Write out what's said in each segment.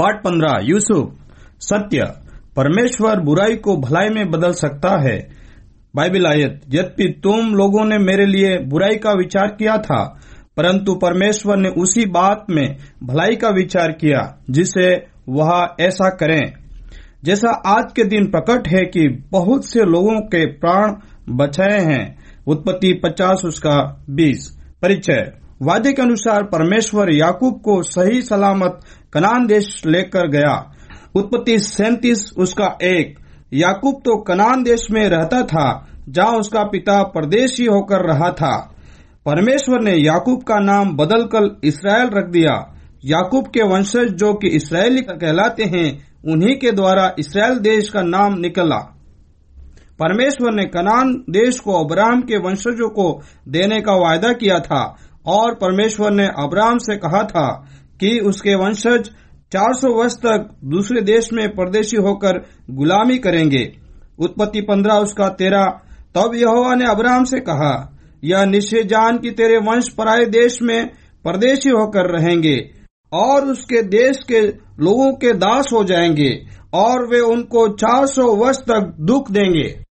पाठ पंद्रह, यूसुफ, सत्य, परमेश्वर बुराई को भलाई में बदल सकता है। बाइबल आयत, यद्यपि तुम लोगों ने मेरे लिए बुराई का विचार किया था, परंतु परमेश्वर ने उसी बात में भलाई का विचार किया, जिसे वह ऐसा करें। जैसा आज के दिन प्रकट है कि बहुत से लोगों के प्राण बचाए हैं, उत्पत्ति पचास, उसका बीस, परिचय। वादे के अनुसार परमेश्वर याकूब को सही सलामत कनान देश लेकर गया। उत्पत्ति सैतीस, उसका एक। याकूब तो कनान देश में रहता था, जहाँ उसका पिता परदेशी होकर रहा था। परमेश्वर ने याकूब का नाम बदलकर इसराइल रख दिया। याकूब के वंशज जो कि इसराइली कहलाते हैं, उन्हीं के द्वारा इसराइल देश का नाम निकला। परमेश्वर ने कनान देश को अब्राहम के वंशजों को देने का वायदा किया था, और परमेश्वर ने अब्राहम से कहा था कि उसके वंशज 400 वर्ष तक दूसरे देश में परदेशी होकर गुलामी करेंगे। उत्पत्ति पंद्रह उसका तेरह। तब यहोवा ने अब्राहम से कहा, यह निश्चय जान की तेरे वंश पराये देश में परदेशी होकर रहेंगे और उसके देश के लोगों के दास हो जाएँगे और वे उनको 400 वर्ष तक दुख देंगे।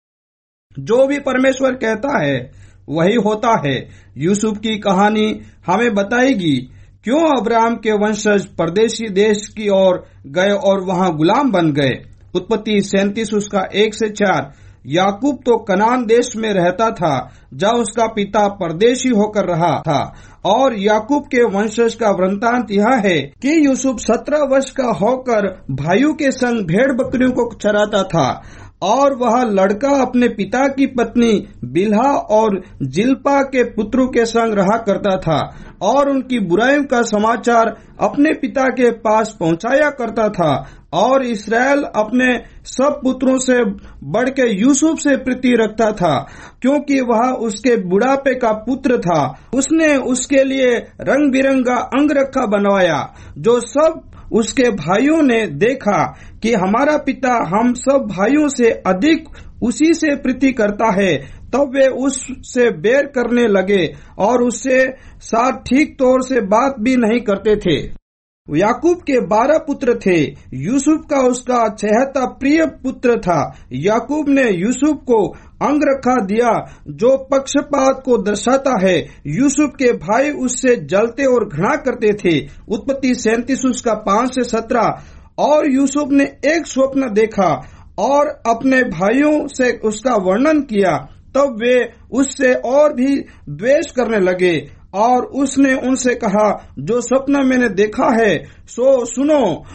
जो भी परमेश्वर कहता है, वही होता है। यूसुफ की कहानी हमें बताएगी क्यों अब्राहम के वंशज परदेशी देश की ओर गए और वहाँ गुलाम बन गए? उत्पत्ति सैतीस, उसका एक से चार। याकूब तो कनान देश में रहता था, जहाँ उसका पिता परदेशी होकर रहा था। और याकूब के वंशज का वृंतांत यह है कि यूसुफ सत्रह वर्ष का होकर भाइयों के संग भेड़ बकरियों को चराता था। और वह लड़का अपने पिता की पत्नी बिल्हा और जिल्पा के पुत्रों के संग रहा करता था, और उनकी बुराइयों का समाचार अपने पिता के पास पहुँचाया करता था, और इसराइल अपने सब पुत्रों से बढ़ के यूसुफ से प्रीति रखता था, क्योंकि वह उसके बुढ़ापे का पुत्र था। उसने उसके लिए रंग बिरंगा अंग रखा, बनवाया, जो सब उसके भाइयों ने देखा कि हमारा पिता हम सब भाइयों से अधिक उसी से प्रीति करता है। तब वे उससे बैर करने लगे और उससे साथ ठीक तौर से बात भी नहीं करते थे। याकूब के बारह पुत्र थे। यूसुफ का उसका चहता प्रिय पुत्र था। याकूब ने यूसुफ को अंग रखा दिया, जो पक्षपात को दर्शाता है। यूसुफ के भाई उससे जलते और घृणा करते थे। उत्पत्ति सैतीस उसका पाँच से सत्रह। और यूसुफ ने एक स्वप्न देखा और अपने भाइयों से उसका वर्णन किया। तब वे उससे और भी द्वेष करने लगे। और उसने उनसे कहा, जो सपना मैंने देखा है, सो सुनो,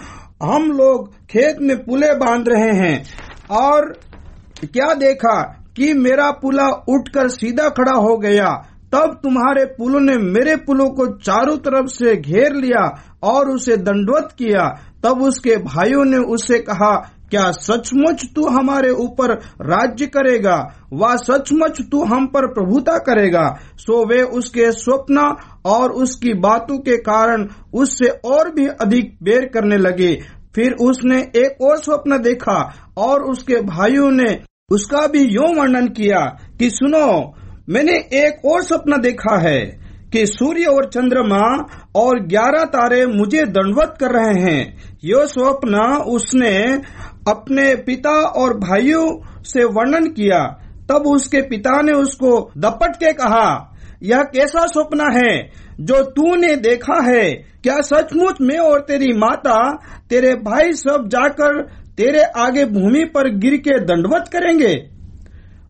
हम लोग खेत में पुले बाँध रहे हैं। और क्या देखा कि मेरा पुला उठकर सीधा खड़ा हो गया। तब तुम्हारे पुलों ने मेरे पुलों को चारों तरफ़ से घेर लिया और उसे दंडवत किया। तब उसके भाइयों ने उससे कहा क्या सचमुच तू हमारे ऊपर राज्य करेगा? व सचमुच तू हम पर प्रभुता करेगा? सो वे उसके स्वप्न और उसकी बातों के कारण उससे और भी अधिक बेर करने लगे। फिर उसने एक और स्वप्न देखा और उसके भाइयों ने उसका भी यो वर्णन किया कि सुनो, मैंने एक और सपना देखा है कि सूर्य और चंद्रमा और ग्यारह तारे मुझे दंडवत कर रहे हैं। यो स्वप्न उसने अपने पिता और भाइयों से वर्णन किया। तब उसके पिता ने उसको दपट के कहा, यह कैसा स्वप्न है जो तूने देखा है? क्या सचमुच मैं और तेरी माता, तेरे भाई सब जाकर तेरे आगे भूमि पर गिर के दंडवत करेंगे?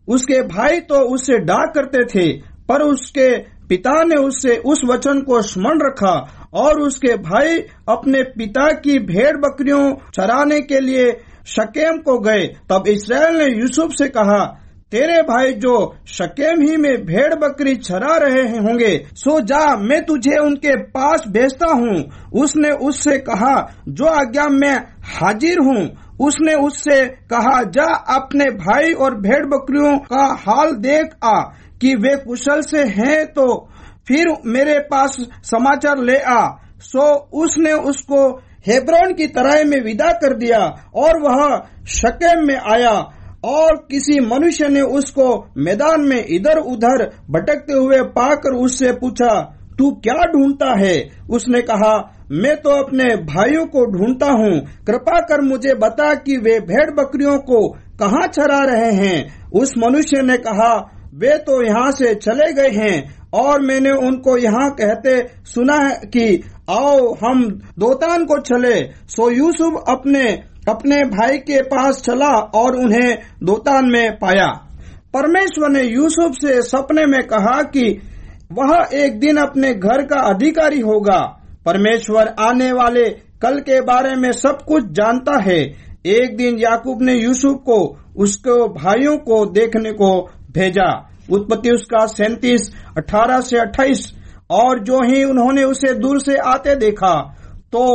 उसके भाई तो उससे डाक करते थे, पर उसके पिता ने उससे उस वचन को स्मरण रखा और उसके भाई अपने पिता की भेड़ बकरियों चराने के लिए शकेम को गए। तब इसराइल ने यूसुफ से कहा, तेरे भाई जो शकेम ही में भेड़ बकरी चरा रहे होंगे, सो जा, मैं तुझे उनके पास भेजता हूँ। उसने उससे कहा, जो आज्ञा मैं हाजिर हूँ। उसने उससे कहा, जा, अपने भाई और भेड़ बकरियों का हाल देख आ, कि वे कुशल से हैं तो फिर मेरे पास समाचार ले आ। सो उसने उसको हेब्रोन की तरह में विदा कर दिया और वह शकेम में आया। और किसी मनुष्य ने उसको मैदान में इधर उधर भटकते हुए पाकर उससे पूछा, तू क्या ढूंढता है? उसने कहा, मैं तो अपने भाइयों को ढूंढता हूँ। कृपा कर मुझे बता कि वे भेड़ बकरियों को कहाँ चरा रहे हैं? उस मनुष्य ने कहा, वे तो यहाँ से चले गए हैं और मैंने उनको यहाँ कहते सुना है कि आओ, हम दोतान को चले। सो यूसुफ अपने अपने भाई के पास चला और उन्हें दोतान में पाया। परमेश्वर ने यूसुफ से सपने में कहा कि वह एक दिन अपने घर का अधिकारी होगा। परमेश्वर आने वाले कल के बारे में सब कुछ जानता है। एक दिन याकूब ने यूसुफ को, उसके, भाइयों को देखने को भेजा। उत्पत्ति उसका सैतीस, अठारह से अट्ठाईस और जो ही उन्होंने उसे दूर से आते देखा तो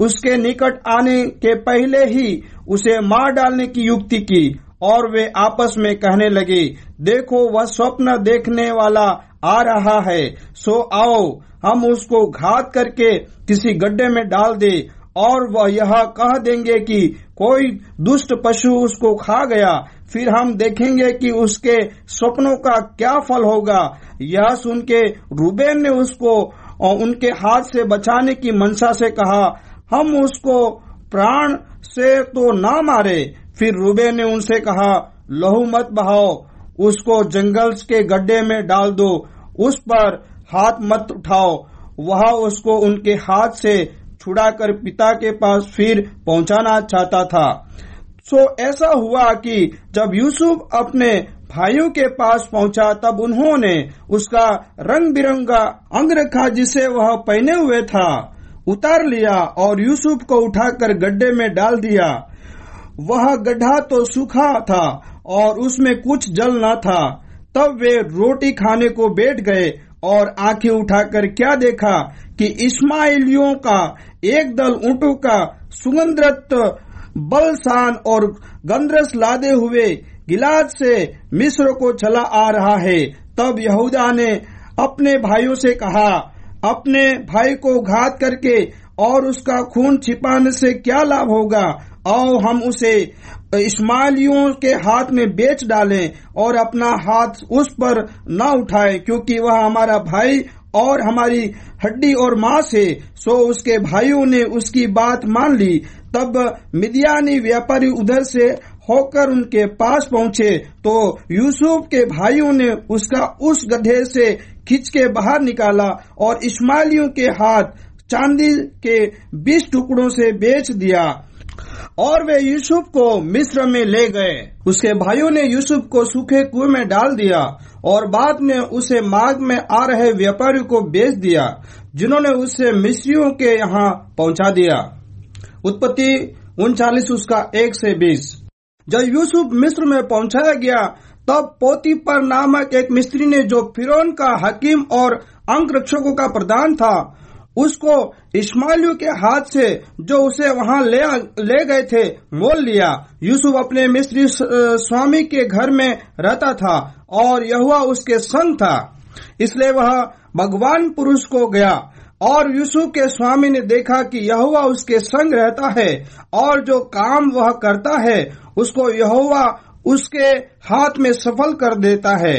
उसके निकट आने के पहले ही उसे मार डालने की युक्ति की और वे आपस में कहने लगे, देखो, वह स्वप्न देखने वाला आ रहा है, सो आओ, हम उसको घात करके किसी गड्ढे में डाल दे और वह यह कह देंगे कि कोई दुष्ट पशु उसको खा गया फिर हम देखेंगे कि उसके स्वप्नों का क्या फल होगा। यह सुन के रूबेन ने उसको उनके हाथ से बचाने की मनसा से कहा, हम उसको प्राण से तो ना मारे। फिर रूबे ने उनसे कहा, लहू मत बहाओ, उसको जंगल के गड्ढे में डाल दो, उस पर हाथ मत उठाओ। वह उसको उनके हाथ से छुड़ाकर पिता के पास फिर पहुंचाना चाहता था। सो ऐसा हुआ कि जब यूसुफ अपने भाइयों के पास पहुँचा, तब उन्होंने उसका रंग बिरंगा अंग रखा जिसे वह पहने हुए था, उतार लिया और यूसुफ को उठाकर गड्ढे में डाल दिया। वह गड्ढा तो सूखा था और उसमें कुछ जल न था। तब वे रोटी खाने को बैठ गए और आँखें उठाकर क्या देखा कि इस्माइलियों का एक दल ऊँटों का सुगंधरत बलसान और गंद्रस लादे हुए गिलाद से मिस्र को चला आ रहा है। तब यहूदा ने अपने भाइयों से कहा, अपने भाई को घात करके और उसका खून छिपाने से क्या लाभ होगा? आओ हम उसे इस्माइलियों के हाथ में बेच डालें और अपना हाथ उस पर न उठाए, क्योंकि वह हमारा भाई और हमारी हड्डी और मांस है सो उसके भाइयों ने उसकी बात मान ली। तब मिदियानी व्यापारी उधर से होकर उनके पास पहुँचे। तो यूसुफ के भाइयों ने उसका उस गड्ढे से खींच के बाहर निकाला और इस्माइलियों के हाथ चांदी के बीस टुकड़ों से बेच दिया। और वे यूसुफ को मिस्र में ले गए। उसके भाइयों ने यूसुफ को सूखे कुएँ में डाल दिया और बाद में उसे मार्ग में आ रहे व्यापारियों को बेच दिया, जिन्होंने उसे मिस्रियों के यहाँ पहुँचा दिया। उत्पत्ति उनचालीस उसका एक से बीस। जब यूसुफ मिस्र में पहुँचाया गया, तब पोती पर नामक एक मिस्त्री ने जो फिरौन का हकीम और अंक रक्षकों का प्रधान था उसको इस्माइलियों के हाथ से जो उसे वहाँ ले ले गए थे, मोल लिया। यूसुफ अपने मिस्त्री स्वामी के घर में रहता था और यहुआ उसके संग था। इसलिए वह भगवान पुरुष को गया और यूसुफ के स्वामी ने देखा कि यहुआ उसके संग रहता है और जो काम वह करता है, उसको यहुआ उसके हाथ में सफल कर देता है।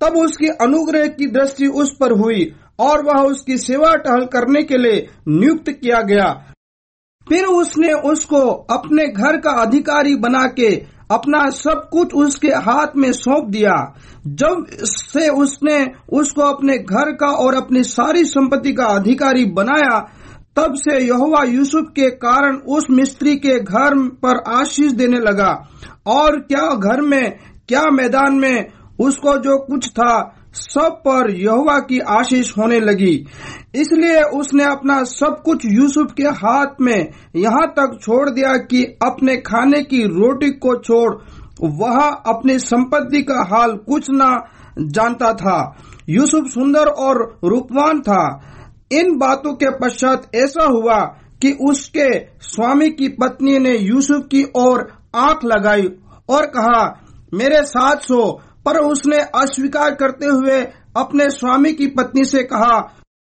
तब उसकी अनुग्रह की दृष्टि उस पर हुई और वह उसकी सेवा टहल करने के लिए नियुक्त किया गया। फिर उसने उसको अपने घर का अधिकारी बना के अपना सब कुछ उसके हाथ में सौंप दिया। जब से उसने उसको अपने घर का और अपनी सारी संपत्ति का अधिकारी बनाया, तब से यहोवा यूसुफ के कारण उस मिस्त्री के घर पर आशीष देने लगा। और क्या घर में, क्या मैदान में उसको जो कुछ था सब पर यहुआ की आशीष होने लगी। इसलिए उसने अपना सब कुछ यूसुफ के हाथ में यहाँ तक छोड़ दिया कि अपने खाने की रोटी को छोड़ वह अपनी संपत्ति का हाल कुछ न जानता था। यूसुफ सुंदर और रूपवान था। इन बातों के पश्चात ऐसा हुआ कि उसके स्वामी की पत्नी ने यूसुफ की ओर आँख लगाई और कहा, मेरे साथ सो पर उसने अस्वीकार करते हुए अपने स्वामी की पत्नी से कहा,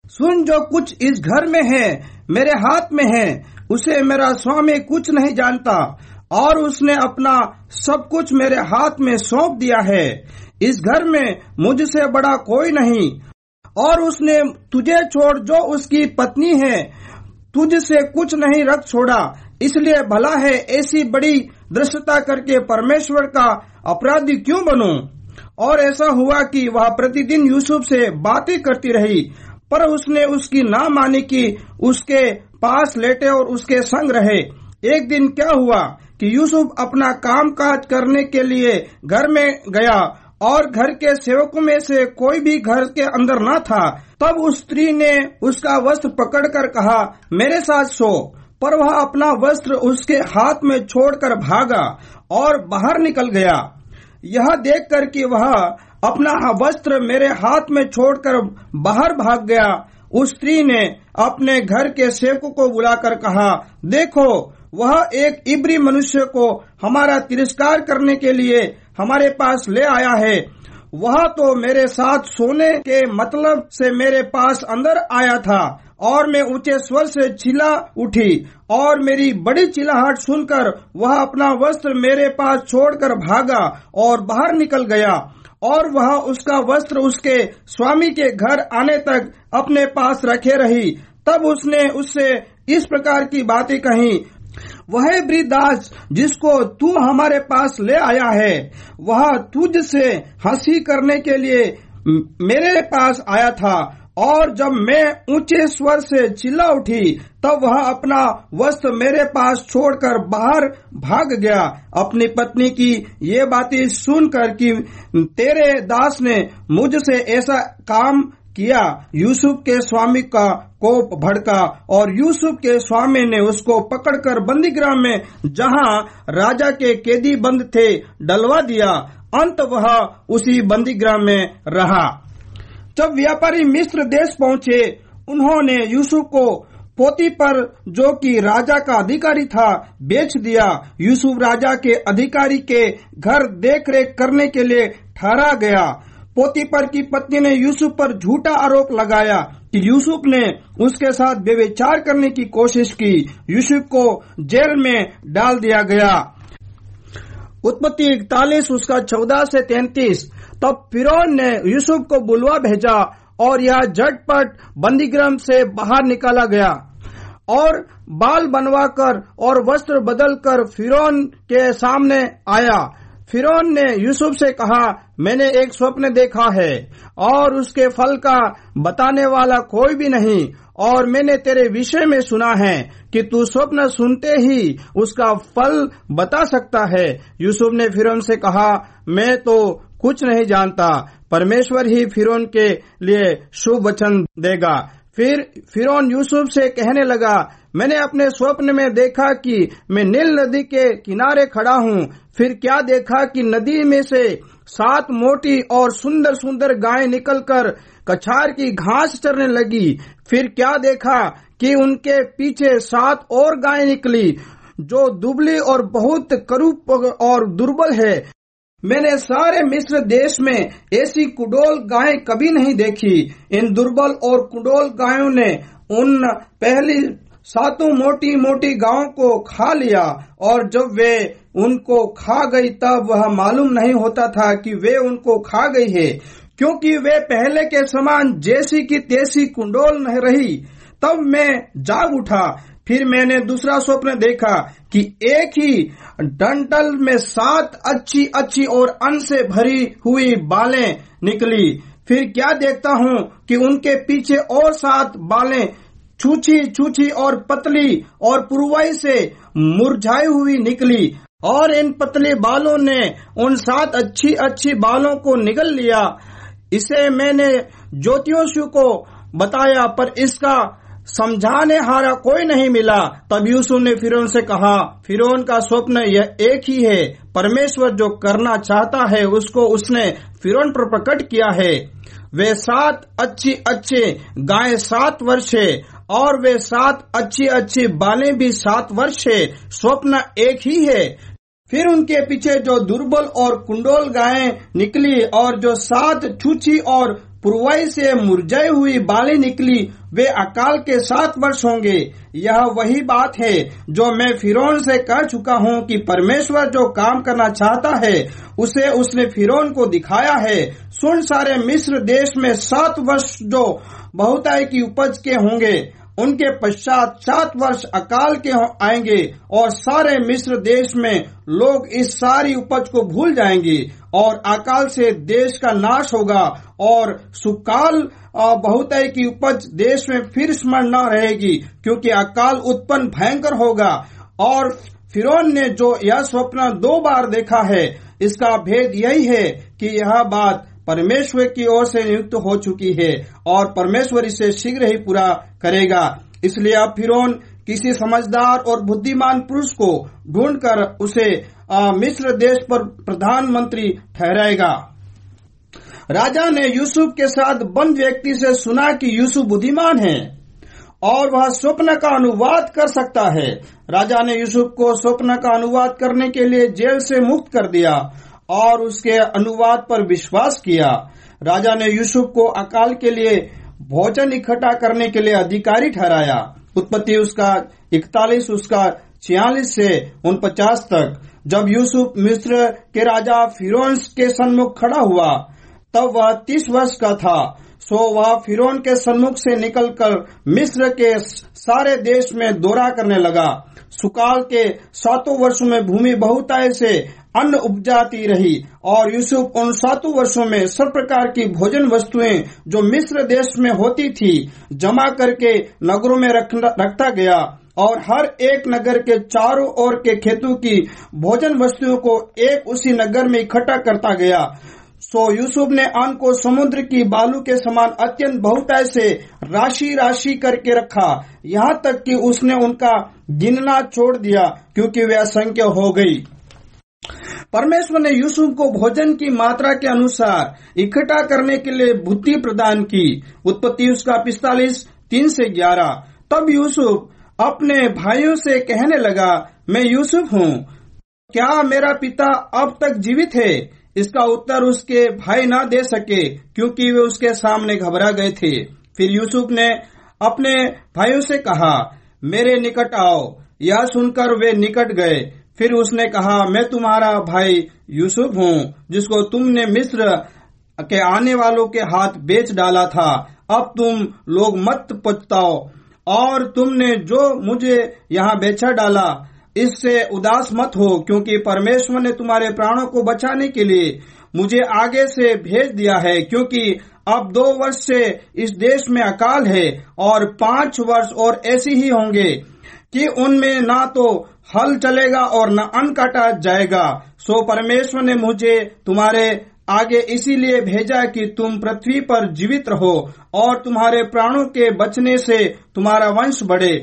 सुन जो कुछ इस घर में है, मेरे हाथ में है, उसे मेरा स्वामी कुछ नहीं जानता, और उसने अपना सब कुछ मेरे हाथ में सौंप दिया है इस घर में मुझसे बड़ा कोई नहीं, और उसने तुझे छोड़ जो उसकी पत्नी है, तुझसे कुछ नहीं रख छोड़ा इसलिए भला है ऐसी बड़ी दृष्टता करके परमेश्वर का अपराधी क्यों बनूं? और ऐसा हुआ कि वह प्रतिदिन यूसुफ से बातें करती रही, पर उसने उसकी ना मानी कि उसके पास लेटे और उसके संग रहे। एक दिन क्या हुआ कि यूसुफ अपना काम काज करने के लिए घर में गया और घर के सेवकों में से कोई भी घर के अंदर न था। तब उस स्त्री ने उसका वस्त्र पकड़कर कहा, मेरे साथ सो। पर वह अपना वस्त्र उसके हाथ में छोड़कर भागा और बाहर निकल गया। यह देख कर कि वह अपना वस्त्र मेरे हाथ में छोड़कर बाहर भाग गया। उस स्त्री ने अपने घर के सेवकों को बुलाकर कहा, देखो, वह एक इब्री मनुष्य को हमारा तिरस्कार करने के लिए हमारे पास ले आया है। वह तो मेरे साथ सोने के मतलब से मेरे पास अंदर आया था। और मैं ऊँचे स्वर से चिल्ला उठी और मेरी बड़ी चिल्लाहट सुनकर वह अपना वस्त्र मेरे पास छोड़कर भागा और बाहर निकल गया और वह उसका वस्त्र उसके स्वामी के घर आने तक अपने पास रखे रही। तब उसने उससे इस प्रकार की बातें कही। वह वृदास जिसको तू हमारे पास ले आया है। वह तुझ से हँसी करने के लिए मेरे पास आया था। और जब मैं ऊँचे स्वर से चिल्ला उठी, तब वह अपना वस्त्र मेरे पास छोड़कर बाहर भाग गया। अपनी पत्नी की ये बातें सुनकर कि तेरे दास ने मुझसे ऐसा काम किया। यूसुफ के स्वामी का कोप भड़का और यूसुफ के स्वामी ने उसको पकड़कर बंदीगृह में, जहाँ राजा के कैदी बंद थे, डलवा दिया। अंत वह उसी बंदीगृह में रहा। जब व्यापारी मिस्र देश पहुँचे, उन्होंने यूसुफ को पोती पर, जो कि राजा का अधिकारी था, बेच दिया। यूसुफ राजा के अधिकारी के घर देख रेख करने के लिए ठहरा गया। पोतीपर की पत्नी ने यूसुफ पर झूठा आरोप लगाया कि यूसुफ ने उसके साथ बेविचार करने की कोशिश की। यूसुफ को जेल में डाल दिया गया। उत्पत्ति इकतालीस, उसका चौदह से तैतीस। तब फिरौन ने यूसुफ को बुलवा भेजा और यह झटपट बंदीग्रह से बाहर निकाला गया। और बाल बनवाकर और वस्त्र बदलकर फिरौन के सामने आया। फिरौन ने यूसुफ से कहा, मैंने एक स्वप्न देखा है और उसके फल का बताने वाला कोई भी नहीं। और मैंने तेरे विषय में सुना है कि तू स्वप्न सुनते ही उसका फल बता सकता है। यूसुफ ने फिर से कहा, मैं तो कुछ नहीं जानता। परमेश्वर ही फिर के लिए शुभ वचन देगा। फिर फिर यूसुफ से कहने लगा, मैंने अपने स्वप्न में देखा कि मैं नील नदी के किनारे खड़ा हूँ। फिर क्या देखा कि नदी में से सात मोटी और सुंदर सुंदर गाय निकलकर कछार की घास चरने लगी। फिर क्या देखा कि उनके पीछे सात और गाय निकली, जो दुबली और बहुत करूप और दुर्बल है। मैंने सारे मिस्र देश में ऐसी कुडोल गाय कभी नहीं देखी। इन दुर्बल और कुडोल गायों ने उन पहली सातों मोटी मोटी गाँव को खा लिया और जब वे उनको खा गई तब वह मालूम नहीं होता था कि वे उनको खा गई है। क्योंकि वे पहले के समान जैसी की तैसी कुंडोल नहीं रही, तब मैं जाग उठा। फिर मैंने दूसरा स्वप्न देखा कि एक ही डंटल में सात अच्छी अच्छी और अन्न से भरी हुई बालें निकली। फिर क्या देखता हूँ कि उनके पीछे और सात बालें छूछी छूछी और पतली और पुरवाई से मुरझाई हुई निकली और इन पतले बालों ने उन सात अच्छी अच्छी बालों को निगल लिया। इसे मैंने ज्योतिषु को बताया, पर इसका समझाने हारा कोई नहीं मिला। तब यूसुफ ने फिर से कहा फिर का स्वप्न यह एक ही है। परमेश्वर जो करना चाहता है, उसको उसने फिर पर प्रकट किया है। वे सात अच्छी अच्छे गाय सात वर्ष है, और वे सात अच्छी अच्छी बाले भी सात वर्ष है। स्वप्न एक ही है। फिर उनके पीछे जो दुर्बल और कुंडोल गायें निकली, और जो सात छूछी और पुरवाई से मुरझाई हुई बाली निकली, वे अकाल के सात वर्ष होंगे। यह वही बात है जो मैं फिरौन से कह चुका हूँ कि परमेश्वर जो काम करना चाहता है, उसे उसने फिरौन को दिखाया है। सुन सारे मिस्र देश में सात वर्ष जो बहुताई की उपज के होंगे। उनके पश्चात सात वर्ष अकाल के आएँगे और सारे मिस्र देश में लोग इस सारी उपज को भूल जाएँगे और अकाल से देश का नाश होगा और सुकाल बहुत की उपज देश में फिर स्मरण न रहेगी, क्योंकि अकाल उत्पन्न भयंकर होगा। और फिरौन ने जो यह स्वप्न दो बार देखा है, इसका भेद यही है कि यह बात परमेश्वर की ओर से नियुक्त हो चुकी है और परमेश्वर इसे शीघ्र ही पूरा करेगा। इसलिए अब फिरौन किसी समझदार और बुद्धिमान पुरुष को ढूंढकर उसे मिस्र देश पर प्रधानमंत्री ठहराएगा। राजा ने यूसुफ के साथ बंद व्यक्ति से सुना कि यूसुफ बुद्धिमान है और वह स्वप्न का अनुवाद कर सकता है। राजा ने यूसुफ को स्वप्न का अनुवाद करने के लिए जेल से मुक्त कर दिया और उसके अनुवाद पर विश्वास किया। राजा ने यूसुफ को अकाल के लिए भोजन इकट्ठा करने के लिए अधिकारी ठहराया। उत्पत्ति उसका इकतालीस, उसका छियालीस से उनपचास तक। जब यूसुफ मिस्र के राजा फिरोन्स के सन्मुख खड़ा हुआ, तब वह तीस वर्ष का था। सो वह फिरौन के सन्मुख से निकलकर मिस्र के सारे देश में दौरा करने लगा। सुकाल के सातों वर्षों में भूमि बहुताय से अन्न उपजाती रही और यूसुफ उन सातों वर्षों में सब प्रकार की भोजन वस्तुएँ जो मिस्र देश में होती थी, जमा करके नगरों में रखता गया और हर एक नगर के चारों ओर के खेतों की भोजन वस्तुओं को एक उसी नगर में इकट्ठा करता गया। सो यूसुफ ने अन्न को समुद्र की बालू के समान अत्यंत बहुताय से राशि राशि करके रखा। यहाँ तक कि उसने उनका गिनना छोड़ दिया, क्योंकि वे असंख्य हो गई। परमेश्वर ने यूसुफ को भोजन की मात्रा के अनुसार इकट्ठा करने के लिए बुद्धि प्रदान की। उत्पत्ति उसका पिस्तालीस, तीन से ग्यारह। तब यूसुफ अपने भाइयों से कहने लगा, मैं यूसुफ हूँ। क्या मेरा पिता अब तक जीवित है? इसका उत्तर उसके भाई ना दे सके, क्योंकि वे उसके सामने घबरा गए थे। फिर यूसुफ ने अपने भाइयों से कहा, मेरे निकट आओ। यह सुनकर वे निकट गए। फिर उसने कहा, मैं तुम्हारा भाई यूसुफ हूँ, जिसको तुमने मिस्र के आने वालों के हाथ बेच डाला था। अब तुम लोग मत पछताओ। और तुमने जो मुझे यहाँ बेचा डाला, इससे उदास मत हो, क्योंकि परमेश्वर ने तुम्हारे प्राणों को बचाने के लिए मुझे आगे से भेज दिया है, क्योंकि अब दो वर्ष से इस देश में अकाल है, और पाँच वर्ष और ऐसे ही होंगे। कि उनमें ना तो हल चलेगा और न अन्न काटा जाएगा। सो परमेश्वर ने मुझे तुम्हारे आगे इसीलिए भेजा कि तुम पृथ्वी पर जीवित रहो और तुम्हारे प्राणों के बचने से तुम्हारा वंश बढ़े।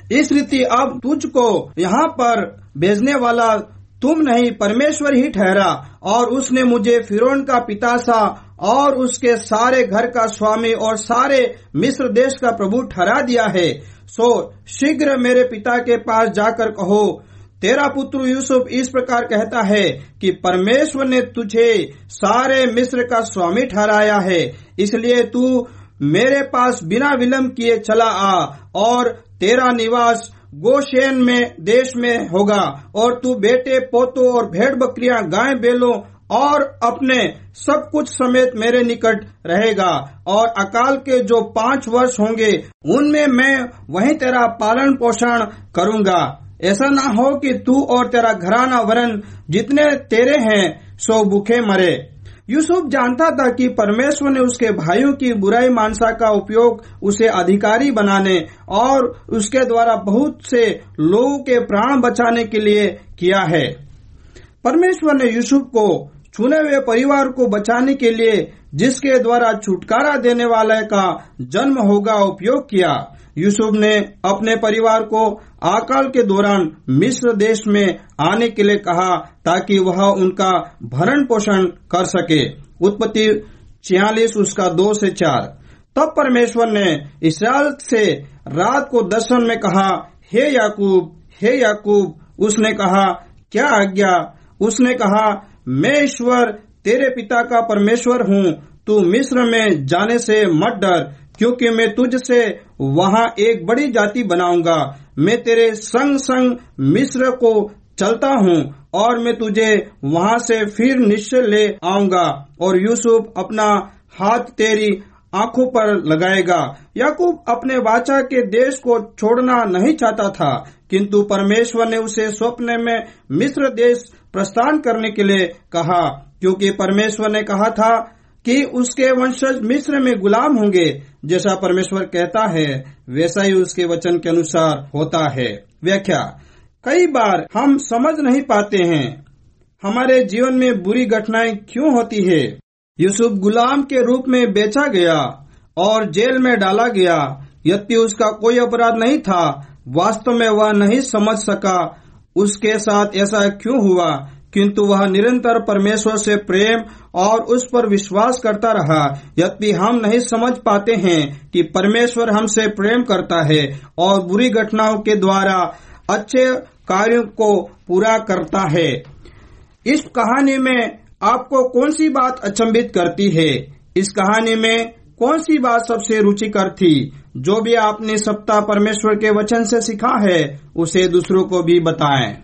इस रीति अब तुझको यहाँ पर भेजने वाला तुम नहीं, परमेश्वर ही ठहरा और उसने मुझे फिरौन का पिता सा और उसके सारे घर का स्वामी और सारे मिस्र देश का प्रभु ठहरा दिया है। सो शीघ्र मेरे पिता के पास जाकर कहो, तेरा पुत्र यूसुफ इस प्रकार कहता है कि परमेश्वर ने तुझे सारे मिस्र का स्वामी ठहराया है, इसलिए तू मेरे पास बिना विलंब किए चला आ और तेरा निवास गोशेन में, देश में होगा और तू बेटे पोतों और भेड़ बकरियाँ, गाय, बेलों और अपने सब कुछ समेत मेरे निकट रहेगा। और अकाल के जो पाँच वर्ष होंगे, उनमें मैं वही तेरा पालन पोषण करूँगा। ऐसा ना हो कि तू और तेरा घराना वरन जितने तेरे हैं, सो भूखे मरे। यूसुफ जानता था कि परमेश्वर ने उसके भाइयों की बुराई मानसा का उपयोग उसे अधिकारी बनाने और उसके द्वारा बहुत से लोगों के प्राण बचाने के लिए किया है। परमेश्वर ने यूसुफ को चुने हुए परिवार को बचाने के लिए जिसके द्वारा छुटकारा देने वाले का जन्म होगा उपयोग किया। यूसुफ ने अपने परिवार को आकाल के दौरान मिस्र देश में आने के लिए कहा ताकि वह उनका भरण पोषण कर सके। उत्पत्ति छियालीस, उसका दो से चार। तब परमेश्वर ने इसराइल से रात को दर्शन में कहा, हे याकूब हे याकूब। उसने कहा, क्या आज्ञा? उसने कहा मैं ईश्वर, तेरे पिता का परमेश्वर हूँ। तू मिस्र में जाने से मत डर, क्योंकि मैं तुझ तुझसे वहाँ एक बड़ी जाति बनाऊँगा। मैं तेरे संग संग मिस्र को चलता हूँ और मैं तुझे वहाँ से फिर निश्चय ले आऊँगा। और यूसुफ अपना हाथ तेरी आँखों पर लगाएगा। याकूब अपने वाचा के देश को छोड़ना नहीं चाहता था, किंतु परमेश्वर ने उसे स्वप्न में मिस्र देश प्रस्थान करने के लिए कहा, क्योंकि परमेश्वर ने कहा था कि उसके वंशज मिस्र में गुलाम होंगे। जैसा परमेश्वर कहता है, वैसा ही उसके वचन के अनुसार होता है। व्याख्या, कई बार हम समझ नहीं पाते हैं, हमारे जीवन में बुरी घटनाएँ क्यों होती है? यूसुफ गुलाम के रूप में बेचा गया और जेल में डाला गया, यद्यपि उसका कोई अपराध नहीं था, वास्तव में वह नहीं समझ सका उसके साथ ऐसा क्यों हुआ? किंतु वह निरंतर परमेश्वर से प्रेम और उस पर विश्वास करता रहा। यद्यपि हम नहीं समझ पाते हैं कि परमेश्वर हमसे प्रेम करता है और बुरी घटनाओं के द्वारा अच्छे कार्यों को पूरा करता है। इस कहानी में आपको कौन सी बात अचंभित करती है? इस कहानी में कौन सी बात सबसे रुचिकर थी? जो भी आपने सप्ताह परमेश्वर के वचन से सीखा है, उसे दूसरों को भी बताएँ।